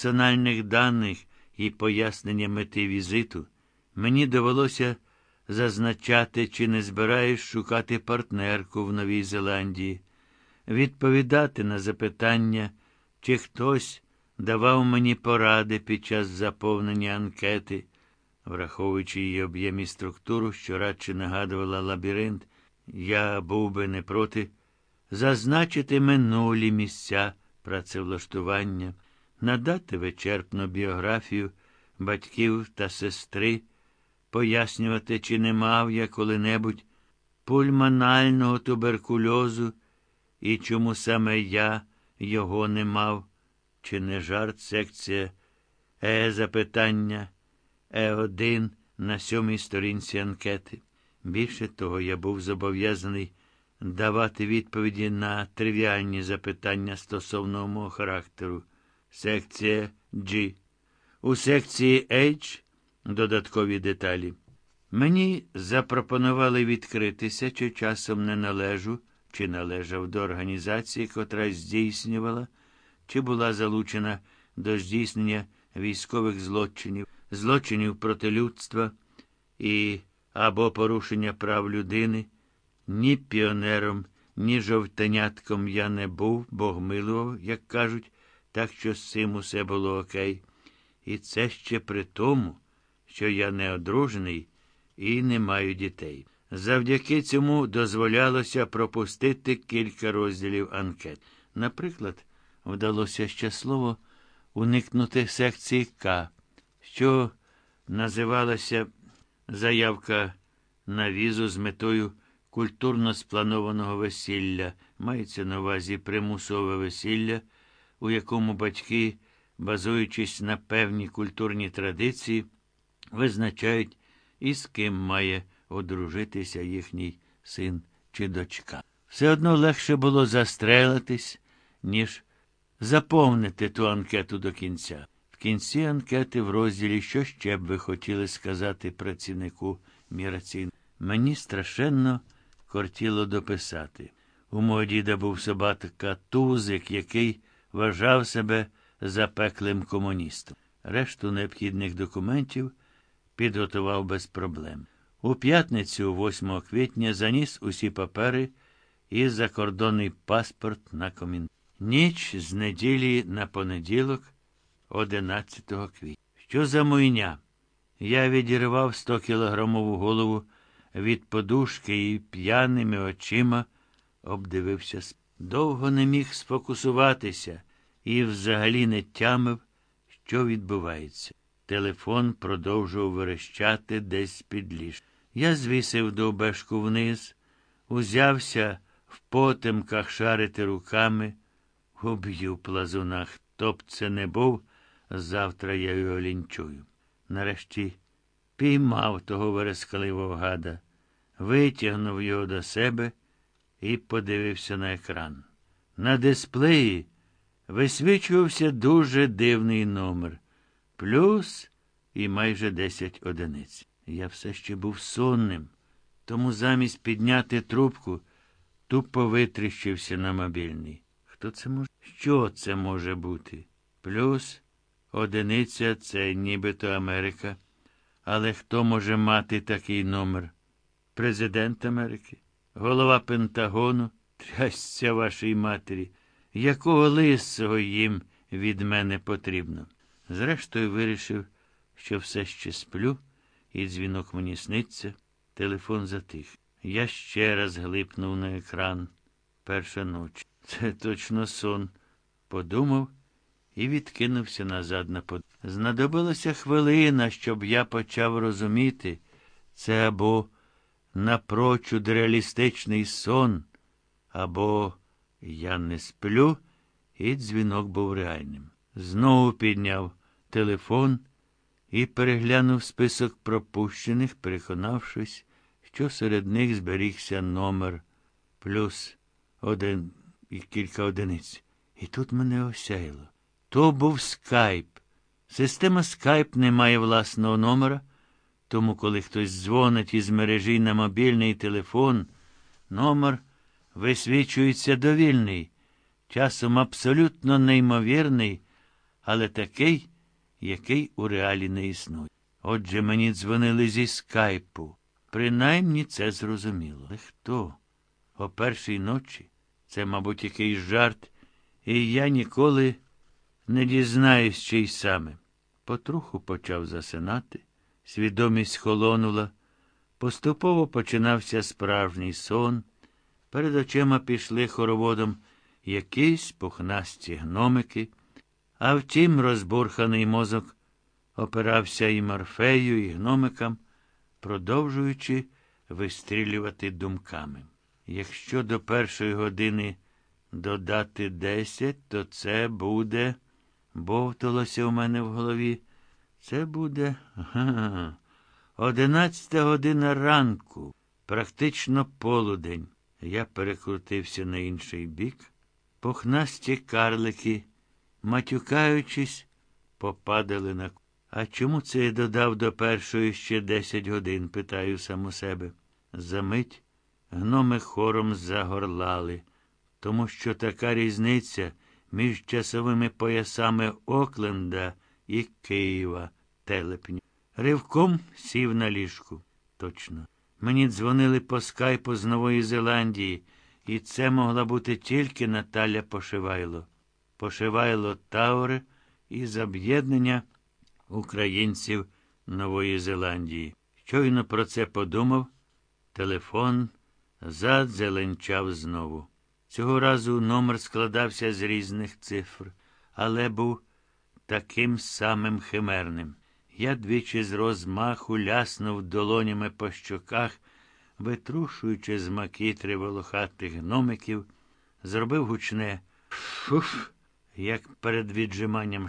персональних даних і пояснення мети візиту, мені довелося зазначати, чи не збираєш шукати партнерку в Новій Зеландії, відповідати на запитання, чи хтось давав мені поради під час заповнення анкети, враховуючи її об'єм і структуру, що радше нагадувала лабіринт, я був би не проти зазначити минулі місця працевлаштування, надати вичерпну біографію батьків та сестри, пояснювати, чи не мав я коли-небудь пульмонального туберкульозу і чому саме я його не мав, чи не жарт секція Е запитання Е1 на сьомій сторінці анкети. Більше того, я був зобов'язаний давати відповіді на тривіальні запитання стосовно мого характеру. Секція G. У секції H додаткові деталі. Мені запропонували відкритися, чи часом не належу, чи належав до організації, котра здійснювала, чи була залучена до здійснення військових злочинів, злочинів проти людства і або порушення прав людини. Ні піонером, ні жовтенятком я не був, Бог милував, як кажуть, так що з цим усе було окей. І це ще при тому, що я не одружений і не маю дітей. Завдяки цьому дозволялося пропустити кілька розділів анкет. Наприклад, вдалося щасливо уникнути секції К, що називалася заявка на візу з метою культурно спланованого весілля, мається на увазі примусове весілля, у якому батьки, базуючись на певні культурні традиції, визначають, із ким має одружитися їхній син чи дочка. Все одно легше було застрелитись, ніж заповнити ту анкету до кінця. В кінці анкети в розділі, що ще б ви хотіли сказати працівнику міграційного. Мені страшенно кортіло дописати. У мого діда був собака Тузик, який вважав себе запеклим комуністом. Решту необхідних документів підготував без проблем. У п'ятницю, 8 квітня, заніс усі папери і закордонний паспорт на комін. Ніч з неділі на понеділок, 11 квітня. Що за муйня? Я відірвав 100-кілограмову голову від подушки і п'яними очима обдивився. Довго не міг сфокусуватися і взагалі не тямив, що відбувається. Телефон продовжував верещати десь під ліж. Я звісив довбешку вниз, узявся в потемках шарити руками. Уб'ю плазуна, хто б це не був, завтра я його лінчую. Нарешті піймав того верескливого гада, витягнув його до себе і подивився на екран. На дисплеї висвічувався дуже дивний номер плюс і майже десять одиниць. Я все ще був сонним, тому замість підняти трубку тупо витріщився на мобільний. Хто це може? Що це може бути? Плюс одиниця це нібито Америка. Але хто може мати такий номер? Президент Америки, голова Пентагону, трясся вашій матері, якого лисого їм від мене потрібно. Зрештою, вирішив, що все ще сплю, і дзвінок мені сниться, телефон затих. Я ще раз глипнув на екран. Перша ніч. Це точно сон. Подумав і відкинувся назад на под. Знадобилася хвилина, щоб я почав розуміти, це або напрочуд реалістичний сон, або я не сплю, і дзвінок був реальним. Знову підняв телефон і переглянув список пропущених, переконавшись, що серед них зберігся номер плюс один і кілька одиниць. І тут мене осяяло. То був скайп. Система скайп не має власного номера, тому коли хтось дзвонить із мережі на мобільний телефон, номер висвічується довільний, часом абсолютно неймовірний але такий, який у реалі не існує. Отже, мені дзвонили зі скайпу. Принаймні це зрозуміло. Але хто? О першій ночі? Це, мабуть, якийсь жарт, і я ніколи не дізнаюсь, чий саме. Потроху почав засинати, свідомість холонула. Поступово починався справжній сон. Перед очима пішли хороводом якісь пухнасті гномики, а втім, розбурханий мозок опирався і морфею, і гномикам, продовжуючи вистрілювати думками. Якщо до першої години додати десять, то це буде, бовталося у мене в голові, це буде ага, одинадцята година ранку, практично полудень. Я перекрутився на інший бік. Пухнасті карлики, матюкаючись, попадали на А чому це я додав до першої ще десять годин? питаю саму себе. Замить гноми хором загорлали, тому що така різниця між часовими поясами Окленда і Києва телепню. Ривком сів на ліжку. Точно. Мені дзвонили по скайпу з Нової Зеландії, і це могла бути тільки Наталя Пошивайло. Пошивайло Тауре із об'єднання українців Нової Зеландії. Щойно про це подумав, телефон задзеленчав знову. Цього разу номер складався з різних цифр, але був таким самим химерним. Я двічі з розмаху ляснув долонями по щоках, витрушуючи з макітри волохатих гномиків, зробив гучне шуф, як перед віджиманням